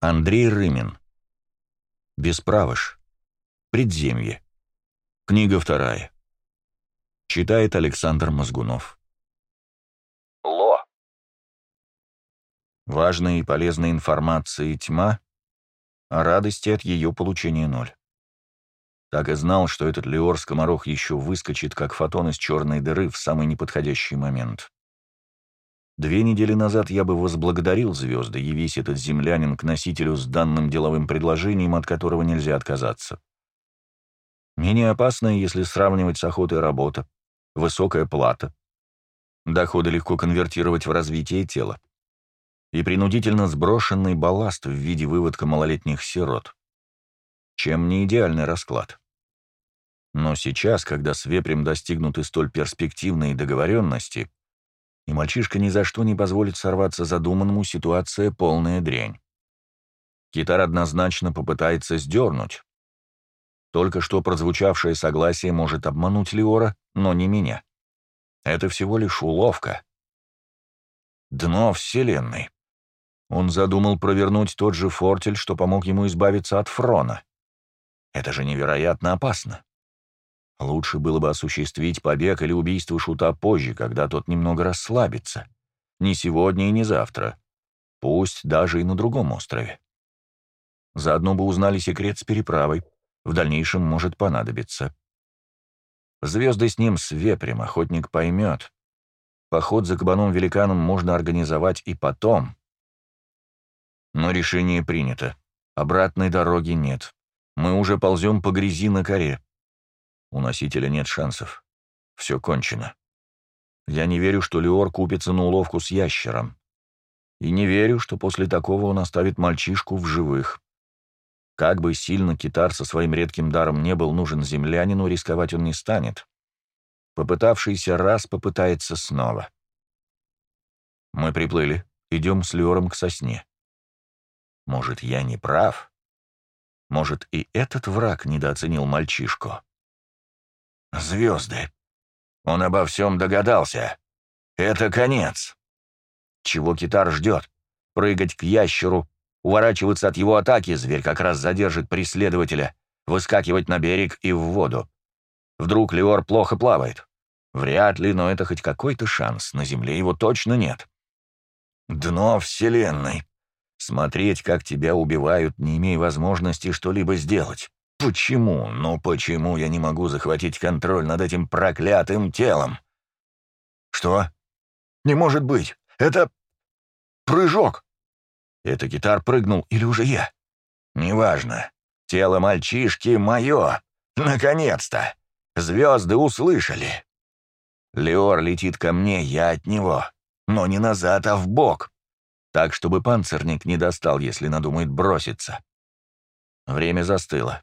Андрей Рымин. Бесправыш. Предземье. Книга вторая. Читает Александр Мозгунов. Ло. Важная и полезная информация тьма, а радости от ее получения ноль. Так и знал, что этот Леор-скоморох еще выскочит, как фотон из черной дыры в самый неподходящий момент. Две недели назад я бы возблагодарил звезды, явись этот землянин к носителю с данным деловым предложением, от которого нельзя отказаться. Менее опасная, если сравнивать с охотой работа, высокая плата. Доходы легко конвертировать в развитие тела. И принудительно сброшенный балласт в виде выводка малолетних сирот. Чем не идеальный расклад. Но сейчас, когда с вепрем достигнуты столь перспективные договоренности, и мальчишка ни за что не позволит сорваться задуманному, ситуация полная дрянь. Китар однозначно попытается сдернуть. Только что прозвучавшее согласие может обмануть Леора, но не меня. Это всего лишь уловка. Дно Вселенной. Он задумал провернуть тот же фортель, что помог ему избавиться от Фрона. Это же невероятно опасно. Лучше было бы осуществить побег или убийство Шута позже, когда тот немного расслабится. Не сегодня и не завтра. Пусть даже и на другом острове. Заодно бы узнали секрет с переправой. В дальнейшем может понадобиться. Звезды с ним с вепрем, охотник поймет. Поход за кабаном-великаном можно организовать и потом. Но решение принято. Обратной дороги нет. Мы уже ползем по грязи на коре. У носителя нет шансов. Все кончено. Я не верю, что Леор купится на уловку с ящером. И не верю, что после такого он оставит мальчишку в живых. Как бы сильно китар со своим редким даром не был нужен землянину, рисковать он не станет. Попытавшийся раз попытается снова. Мы приплыли, идем с Леором к сосне. Может, я не прав? Может, и этот враг недооценил мальчишку? Звезды. Он обо всем догадался. Это конец. Чего китар ждет? Прыгать к ящеру, уворачиваться от его атаки, зверь как раз задержит преследователя, выскакивать на берег и в воду. Вдруг Леор плохо плавает. Вряд ли, но это хоть какой-то шанс. На Земле его точно нет. Дно Вселенной. Смотреть, как тебя убивают, не имея возможности что-либо сделать. Почему, ну почему я не могу захватить контроль над этим проклятым телом? Что? Не может быть. Это... прыжок. Это гитар прыгнул или уже я? Неважно. Тело мальчишки мое. Наконец-то. Звезды услышали. Леор летит ко мне, я от него. Но не назад, а в бок. Так, чтобы панцирник не достал, если надумает броситься. Время застыло.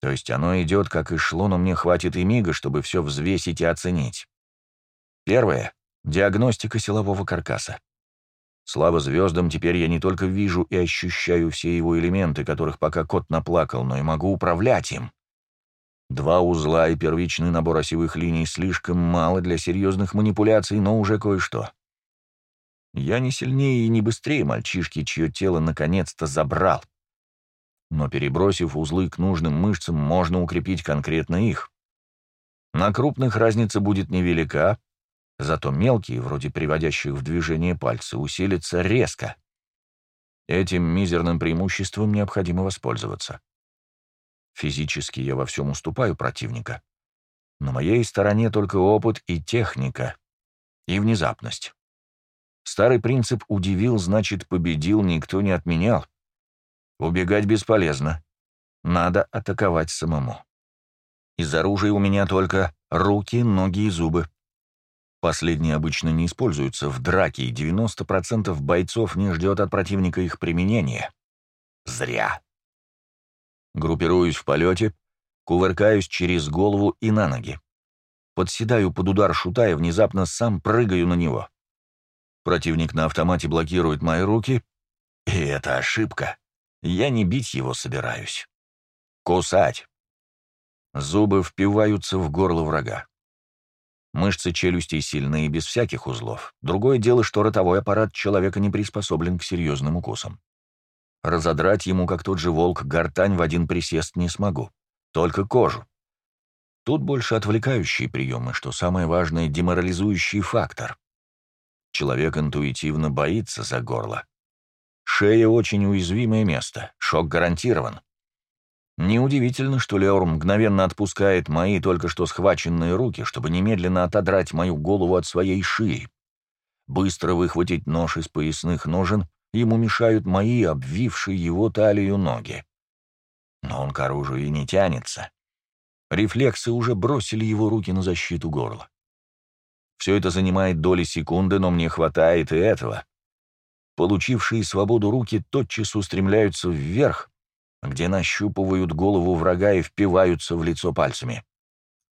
То есть оно идет, как и шло, но мне хватит и мига, чтобы все взвесить и оценить. Первое — диагностика силового каркаса. Слава звездам, теперь я не только вижу и ощущаю все его элементы, которых пока кот наплакал, но и могу управлять им. Два узла и первичный набор осевых линий слишком мало для серьезных манипуляций, но уже кое-что. Я не сильнее и не быстрее мальчишки, чье тело наконец-то забрал но перебросив узлы к нужным мышцам, можно укрепить конкретно их. На крупных разница будет невелика, зато мелкие, вроде приводящих в движение пальцы, усилятся резко. Этим мизерным преимуществом необходимо воспользоваться. Физически я во всем уступаю противника. На моей стороне только опыт и техника, и внезапность. Старый принцип «удивил, значит, победил» никто не отменял. Убегать бесполезно. Надо атаковать самому. Из оружия у меня только руки, ноги и зубы. Последние обычно не используются в драке, и 90% бойцов не ждет от противника их применения. Зря. Группируюсь в полете, кувыркаюсь через голову и на ноги. Подседаю под удар шута и внезапно сам прыгаю на него. Противник на автомате блокирует мои руки, и это ошибка. Я не бить его собираюсь. Кусать. Зубы впиваются в горло врага. Мышцы челюстей сильные, без всяких узлов. Другое дело, что ротовой аппарат человека не приспособлен к серьезным укусам. Разодрать ему, как тот же волк, гортань в один присест не смогу. Только кожу. Тут больше отвлекающие приемы, что самое важное — деморализующий фактор. Человек интуитивно боится за горло. Шея — очень уязвимое место, шок гарантирован. Неудивительно, что Леор мгновенно отпускает мои только что схваченные руки, чтобы немедленно отодрать мою голову от своей шеи. Быстро выхватить нож из поясных ножен ему мешают мои, обвившие его талию ноги. Но он к оружию и не тянется. Рефлексы уже бросили его руки на защиту горла. Все это занимает доли секунды, но мне хватает и этого. Получившие свободу руки тотчас устремляются вверх, где нащупывают голову врага и впиваются в лицо пальцами.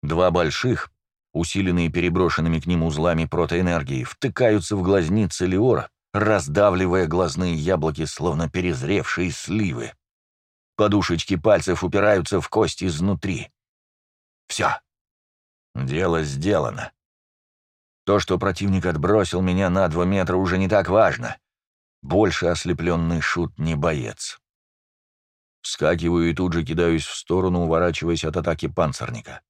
Два больших, усиленные переброшенными к ним узлами протоэнергии, втыкаются в глазницы Леора, раздавливая глазные яблоки, словно перезревшие сливы. Подушечки пальцев упираются в кость изнутри. Все. Дело сделано. То, что противник отбросил меня на два метра, уже не так важно. Больше ослепленный шут не боец. Вскакиваю и тут же кидаюсь в сторону, уворачиваясь от атаки панцирника.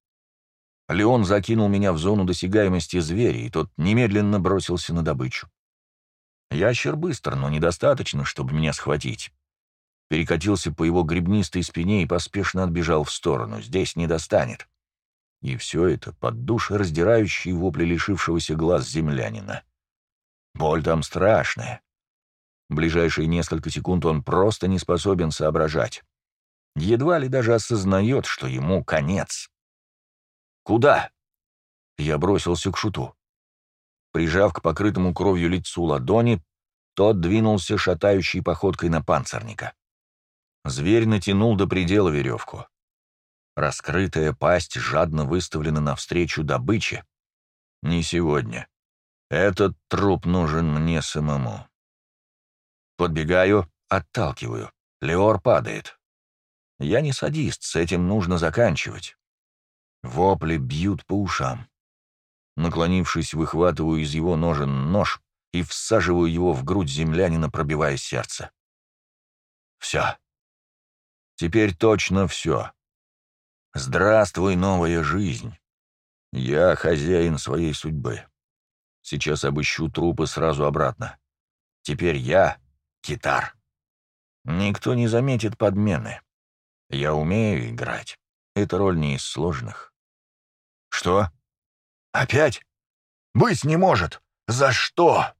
Леон закинул меня в зону досягаемости зверя, и тот немедленно бросился на добычу. Ящер быстр, но недостаточно, чтобы меня схватить. Перекатился по его гребнистой спине и поспешно отбежал в сторону. Здесь не достанет. И все это под душераздирающие вопли лишившегося глаз землянина. Боль там страшная. Ближайшие несколько секунд он просто не способен соображать. Едва ли даже осознает, что ему конец. «Куда?» Я бросился к шуту. Прижав к покрытому кровью лицу ладони, тот двинулся шатающей походкой на панцирника. Зверь натянул до предела веревку. Раскрытая пасть жадно выставлена навстречу добыче. Не сегодня. Этот труп нужен мне самому. Подбегаю, отталкиваю. Леор падает. Я не садист, с этим нужно заканчивать. Вопли бьют по ушам. Наклонившись, выхватываю из его ножен нож и всаживаю его в грудь землянина, пробивая сердце. Все. Теперь точно все. Здравствуй, новая жизнь. Я хозяин своей судьбы. Сейчас обыщу трупы сразу обратно. Теперь я — китар. Никто не заметит подмены. Я умею играть. Эта роль не из сложных. Что? Опять? Быть не может. За что?